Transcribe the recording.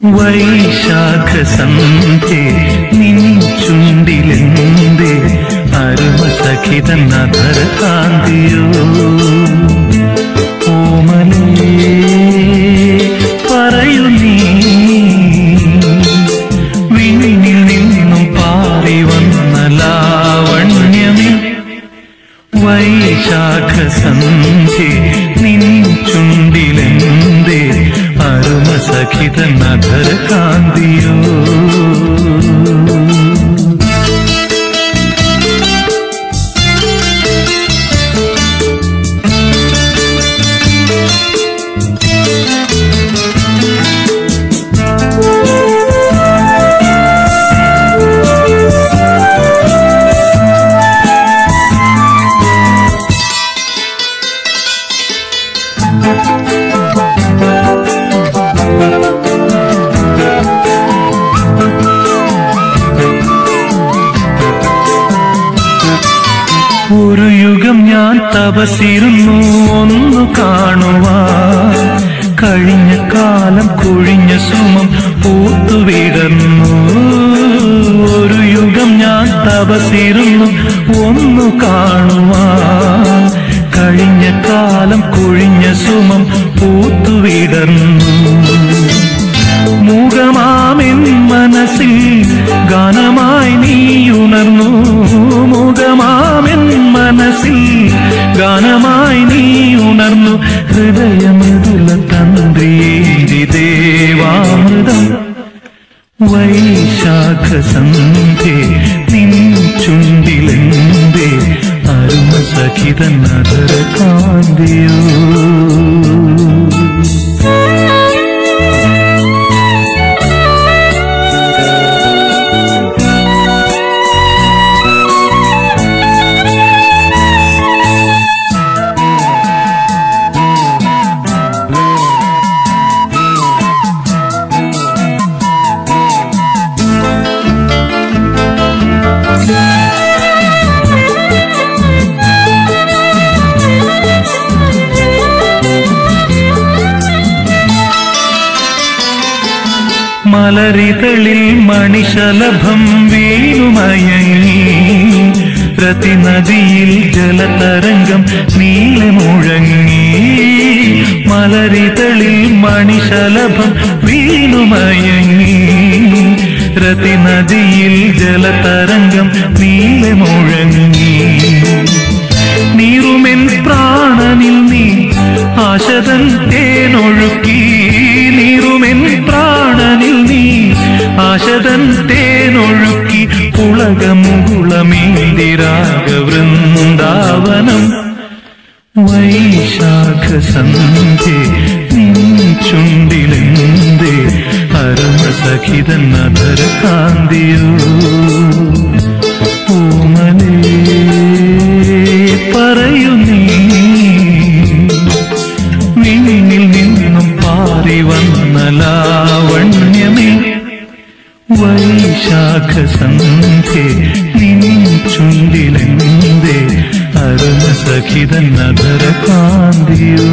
വൈശാഖ സന്ധ്യ നിൻ ചുണ്ടിലെന്തേ അരുമ സഖിതൻ അധര കാന്തിയോ ഓമലേ പറയൂ നിന്നും വൈശാഖ സന്ധ്യ നിൻ ചുണ്ടിലെന്തേ तु सखी ಕಾಂದಿಯೋ Thank you. ഒരു യുഗം ഞാൻ തപസിരുന്നു ഒന്നു കാണുവാ. കഴിഞ്ഞ കാലം കൊഴിഞ്ഞ സുമം പൂത്തുവിടന്നു. ഒരു യുഗം ഞാൻ തപസിരുന്നു ഒന്നു കാണുവാ. കഴിഞ്ഞ കാലം കൊഴിഞ്ഞ സുമം പൂത്തുവിടന്നു. മുഖമാമെൻ മനസ്സിൽ ഗാനമായി നീ ഉണർന്നു മനസ്സിൽ ഗാനമായി നീ ഉണർന്നു ഹൃദയമൃദുല തന്ത്രി ദേവാമൃതം. വൈശാഖ സന്ധ്യ നിൻ ചുണ്ടിലെന്തേ അരുമ സഖിത നഗര കാന്തിയോ മലരിതളിൽ മണിശലഭം വീണുമയങ്ങി. പ്രതിനദിയിൽ ജലതരംഗം നീലമുഴങ്ങി. മലരിതളിൽ മണിശലഭം വീണുമയങ്ങി. പ്രതിനദിയിൽ ജലതരംഗം നീലമുഴങ്ങി. നീറുമെൻ പ്രാണനിൽ നീ ആശതൻ തേനൊഴുക്കി. ആശതൻ തേനൊഴുക്കി പുളകമുകുളമേന്തിരാഗവൃന്ദാവനം വൈശാഖ സന്ധ്യുണ്ടിലെന്തേ ചുണ്ടിലെന്തേ അരുമ സഖിതൻ നഗര കാന്തിയോ വൈശാഖ സന്ധ്യ നിൻ ചുണ്ടിലെന്തേ അരുണ സഖിതൻ കാന്തിയോ